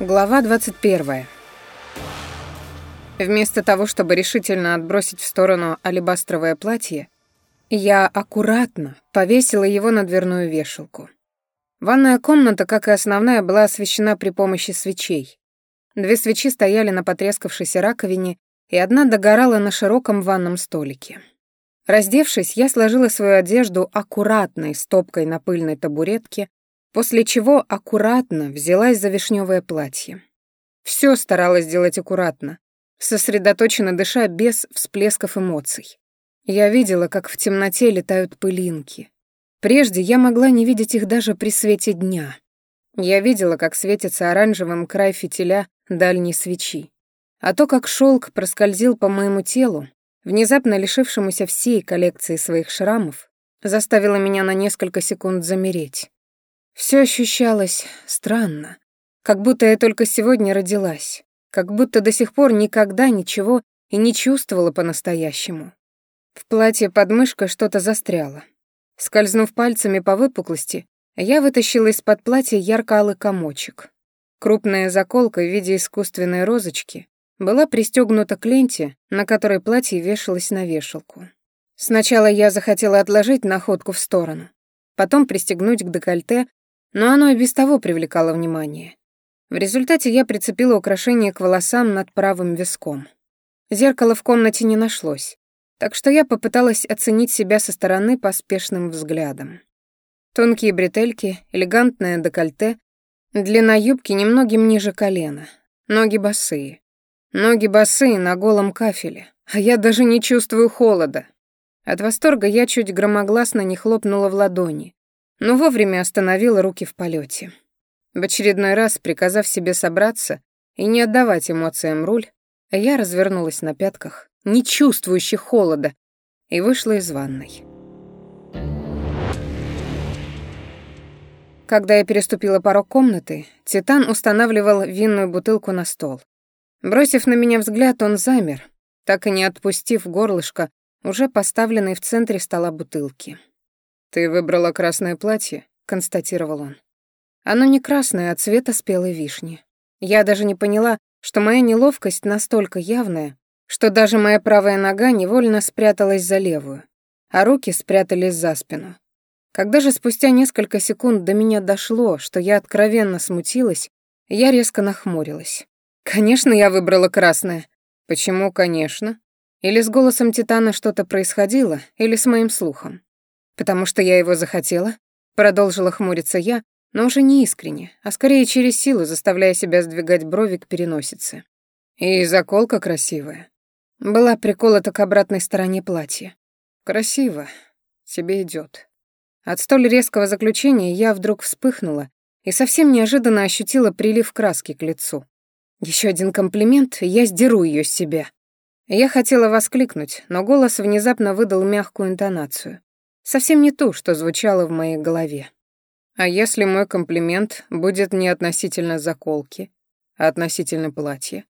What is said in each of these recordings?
Глава 21. Вместо того, чтобы решительно отбросить в сторону алебастровое платье, я аккуратно повесила его на дверную вешалку. Ванная комната, как и основная, была освещена при помощи свечей. Две свечи стояли на потрескавшейся раковине, и одна догорала на широком ванном столике. Раздевшись, я сложила свою одежду аккуратной стопкой на пыльной табуретке, после чего аккуратно взялась за вишневое платье. Все старалась сделать аккуратно, сосредоточенно дыша без всплесков эмоций. Я видела, как в темноте летают пылинки. Прежде я могла не видеть их даже при свете дня. Я видела, как светится оранжевым край фитиля дальней свечи. А то, как шелк проскользил по моему телу, внезапно лишившемуся всей коллекции своих шрамов, заставило меня на несколько секунд замереть. Все ощущалось странно, как будто я только сегодня родилась, как будто до сих пор никогда ничего и не чувствовала по-настоящему. В платье под мышкой что-то застряло. Скользнув пальцами по выпуклости, я вытащила из-под платья ярко-алый комочек. Крупная заколка в виде искусственной розочки была пристегнута к ленте, на которой платье вешалось на вешалку. Сначала я захотела отложить находку в сторону, потом пристегнуть к декольте, но оно и без того привлекало внимание. В результате я прицепила украшение к волосам над правым виском. Зеркала в комнате не нашлось, так что я попыталась оценить себя со стороны поспешным взглядом. Тонкие бретельки, элегантное декольте, длина юбки немногим ниже колена, ноги босые. Ноги босые на голом кафеле, а я даже не чувствую холода. От восторга я чуть громогласно не хлопнула в ладони, но вовремя остановила руки в полете. В очередной раз, приказав себе собраться и не отдавать эмоциям руль, я развернулась на пятках, не чувствующий холода, и вышла из ванной. Когда я переступила порог комнаты, Титан устанавливал винную бутылку на стол. Бросив на меня взгляд, он замер, так и не отпустив горлышко, уже поставленной в центре стола бутылки. «Ты выбрала красное платье», — констатировал он. Оно не красное, а цвета спелой вишни. Я даже не поняла, что моя неловкость настолько явная, что даже моя правая нога невольно спряталась за левую, а руки спрятались за спину. Когда же спустя несколько секунд до меня дошло, что я откровенно смутилась, я резко нахмурилась. «Конечно, я выбрала красное». «Почему «конечно»?» Или с голосом Титана что-то происходило, или с моим слухом потому что я его захотела?» Продолжила хмуриться я, но уже не искренне, а скорее через силу, заставляя себя сдвигать брови к переносице. И заколка красивая. Была приколота к обратной стороне платья. «Красиво. Тебе идет. От столь резкого заключения я вдруг вспыхнула и совсем неожиданно ощутила прилив краски к лицу. Еще один комплимент, я сдеру ее с себя. Я хотела воскликнуть, но голос внезапно выдал мягкую интонацию. Совсем не то, что звучало в моей голове. А если мой комплимент будет не относительно заколки, а относительно платья?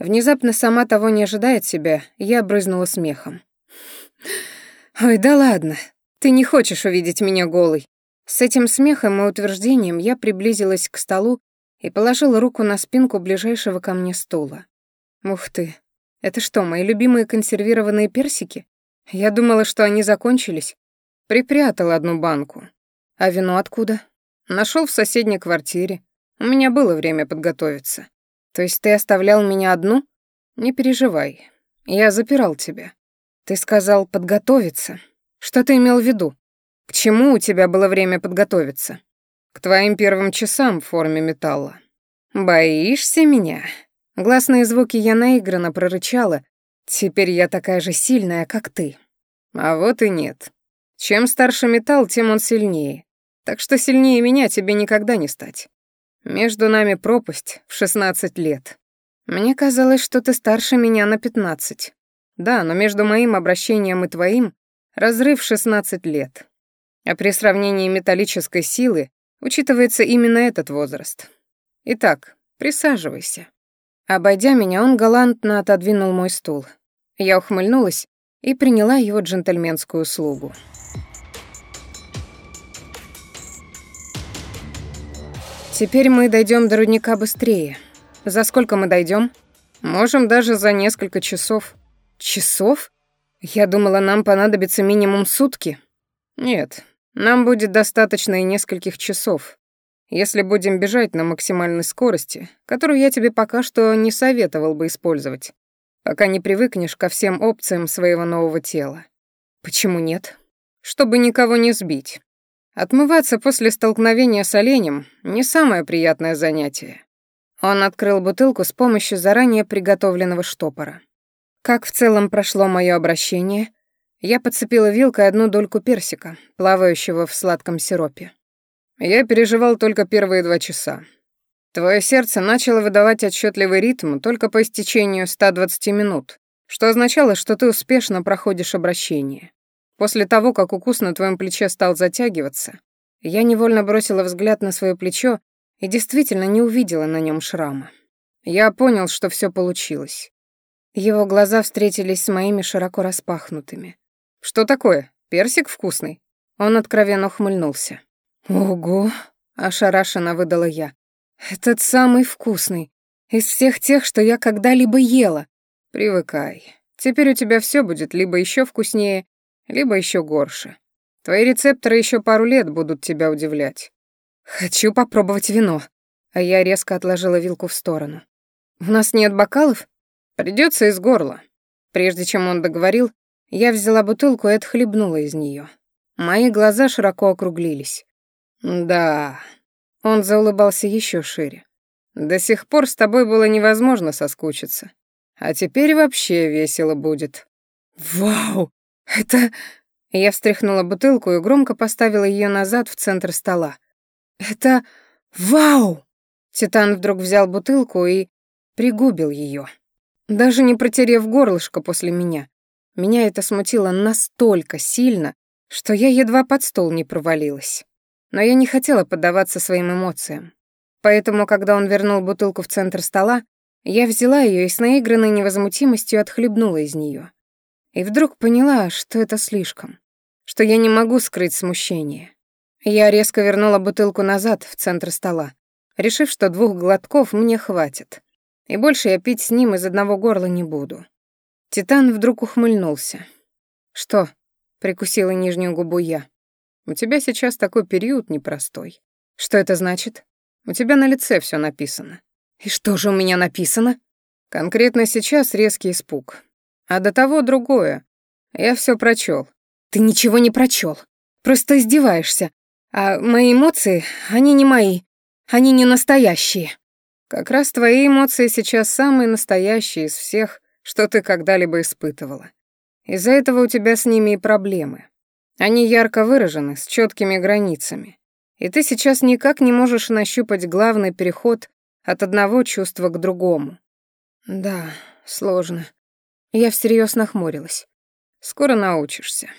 Внезапно, сама того не ожидает себя, я брызнула смехом. «Ой, да ладно, ты не хочешь увидеть меня голой!» С этим смехом и утверждением я приблизилась к столу и положила руку на спинку ближайшего ко мне стула. «Ух ты! Это что, мои любимые консервированные персики? Я думала, что они закончились. Припрятал одну банку. А вино откуда? Нашел в соседней квартире. У меня было время подготовиться. То есть ты оставлял меня одну? Не переживай. Я запирал тебя. Ты сказал подготовиться. Что ты имел в виду? К чему у тебя было время подготовиться? К твоим первым часам в форме металла. Боишься меня? Гласные звуки я наигранно прорычала. Теперь я такая же сильная, как ты. А вот и нет. Чем старше металл, тем он сильнее. Так что сильнее меня тебе никогда не стать. Между нами пропасть в 16 лет. Мне казалось, что ты старше меня на 15. Да, но между моим обращением и твоим разрыв 16 лет. А при сравнении металлической силы учитывается именно этот возраст. Итак, присаживайся. Обойдя меня, он галантно отодвинул мой стул. Я ухмыльнулась и приняла его джентльменскую услугу. Теперь мы дойдем до рудника быстрее. За сколько мы дойдем? Можем даже за несколько часов. Часов? Я думала, нам понадобится минимум сутки. Нет, нам будет достаточно и нескольких часов. Если будем бежать на максимальной скорости, которую я тебе пока что не советовал бы использовать, пока не привыкнешь ко всем опциям своего нового тела. Почему нет? Чтобы никого не сбить. Отмываться после столкновения с оленем — не самое приятное занятие. Он открыл бутылку с помощью заранее приготовленного штопора. Как в целом прошло мое обращение, я подцепила вилкой одну дольку персика, плавающего в сладком сиропе. Я переживал только первые два часа. Твое сердце начало выдавать отчетливый ритм только по истечению 120 минут, что означало, что ты успешно проходишь обращение. После того, как укус на твоем плече стал затягиваться, я невольно бросила взгляд на свое плечо и действительно не увидела на нем шрама. Я понял, что все получилось. Его глаза встретились с моими широко распахнутыми. «Что такое? Персик вкусный?» Он откровенно ухмыльнулся. «Ого!» — ошарашенно выдала я. «Этот самый вкусный. Из всех тех, что я когда-либо ела. Привыкай. Теперь у тебя все будет либо еще вкуснее, либо еще горше. Твои рецепторы еще пару лет будут тебя удивлять. Хочу попробовать вино. А я резко отложила вилку в сторону. У нас нет бокалов? Придется из горла. Прежде чем он договорил, я взяла бутылку и отхлебнула из нее. Мои глаза широко округлились. Да. Он заулыбался еще шире. До сих пор с тобой было невозможно соскучиться. А теперь вообще весело будет. Вау! Это...» Я встряхнула бутылку и громко поставила ее назад в центр стола. «Это... Вау!» Титан вдруг взял бутылку и пригубил ее. Даже не протерев горлышко после меня. Меня это смутило настолько сильно, что я едва под стол не провалилась но я не хотела поддаваться своим эмоциям. Поэтому, когда он вернул бутылку в центр стола, я взяла ее и с наигранной невозмутимостью отхлебнула из нее. и вдруг поняла, что это слишком, что я не могу скрыть смущение. Я резко вернула бутылку назад в центр стола, решив, что двух глотков мне хватит, и больше я пить с ним из одного горла не буду. Титан вдруг ухмыльнулся. «Что?» — прикусила нижнюю губу я. «У тебя сейчас такой период непростой. Что это значит? У тебя на лице все написано». «И что же у меня написано?» «Конкретно сейчас резкий испуг. А до того другое. Я все прочел. Ты ничего не прочел. Просто издеваешься. А мои эмоции, они не мои. Они не настоящие. Как раз твои эмоции сейчас самые настоящие из всех, что ты когда-либо испытывала. Из-за этого у тебя с ними и проблемы. Они ярко выражены, с четкими границами. И ты сейчас никак не можешь нащупать главный переход от одного чувства к другому. Да, сложно. Я всерьез нахмурилась. Скоро научишься.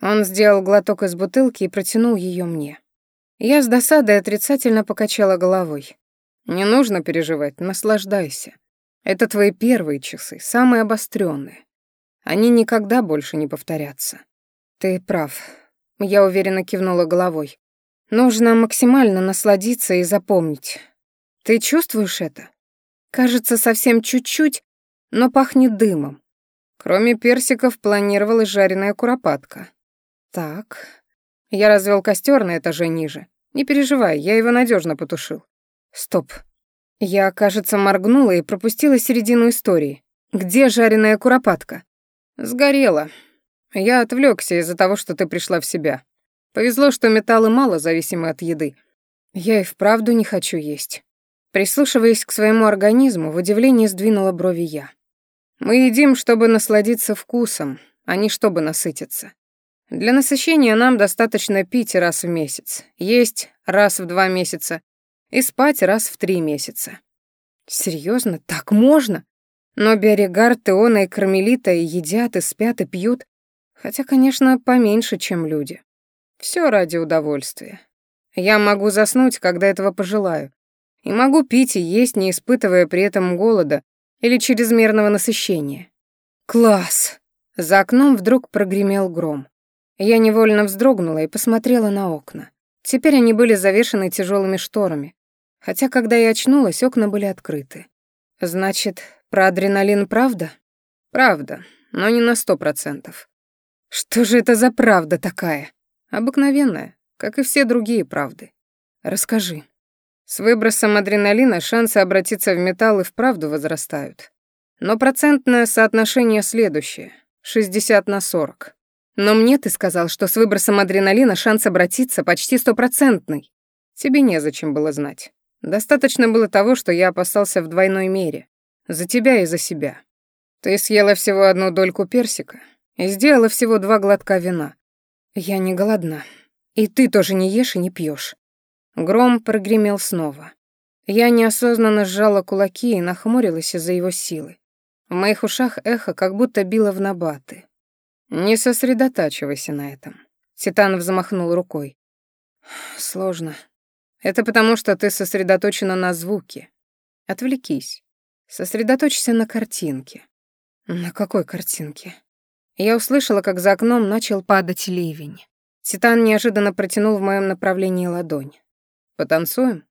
Он сделал глоток из бутылки и протянул ее мне. Я с досадой отрицательно покачала головой. Не нужно переживать, наслаждайся. Это твои первые часы, самые обостренные. Они никогда больше не повторятся. «Ты прав». Я уверенно кивнула головой. «Нужно максимально насладиться и запомнить. Ты чувствуешь это? Кажется, Кроме персиков планировалась жареная куропатка. Так. Я развел костер на этаже ниже. Не переживай, я его надежно потушил. Стоп. Я, кажется, моргнула и пропустила середину истории. Где жареная куропатка? Сгорела. Я отвлекся из-за того, что ты пришла в себя. Повезло, что металлы мало зависимы от еды. Я и вправду не хочу есть. Прислушиваясь к своему организму, в удивлении сдвинула брови я. Мы едим, чтобы насладиться вкусом, а не чтобы насытиться. Для насыщения нам достаточно пить раз в месяц, есть раз в два месяца и спать раз в три месяца. Серьезно, так можно? Но Биоригард, Теона и Кармелита и едят, и спят, и пьют, Хотя, конечно, поменьше, чем люди. Все ради удовольствия. Я могу заснуть, когда этого пожелаю. И могу пить и есть, не испытывая при этом голода или чрезмерного насыщения. «Класс!» За окном вдруг прогремел гром. Я невольно вздрогнула и посмотрела на окна. Теперь они были завешены тяжелыми шторами. Хотя, когда я очнулась, окна были открыты. «Значит, про адреналин правда?» «Правда, но не на сто процентов». «Что же это за правда такая?» «Обыкновенная, как и все другие правды. Расскажи». С выбросом адреналина шансы обратиться в металл и вправду возрастают. Но процентное соотношение следующее — 60 на 40. Но мне ты сказал, что с выбросом адреналина шанс обратиться почти стопроцентный. Тебе незачем было знать. Достаточно было того, что я опасался в двойной мере. За тебя и за себя. Ты съела всего одну дольку персика и сделала всего два глотка вина. Я не голодна. И ты тоже не ешь и не пьешь. Гром прогремел снова. Я неосознанно сжала кулаки и нахмурилась из-за его силы. В моих ушах эхо как будто било в набаты. «Не сосредотачивайся на этом», — Титан взмахнул рукой. «Сложно. Это потому, что ты сосредоточена на звуке. Отвлекись. Сосредоточься на картинке». «На какой картинке?» Я услышала, как за окном начал падать ливень. Титан неожиданно протянул в моем направлении ладонь. Потанцуем?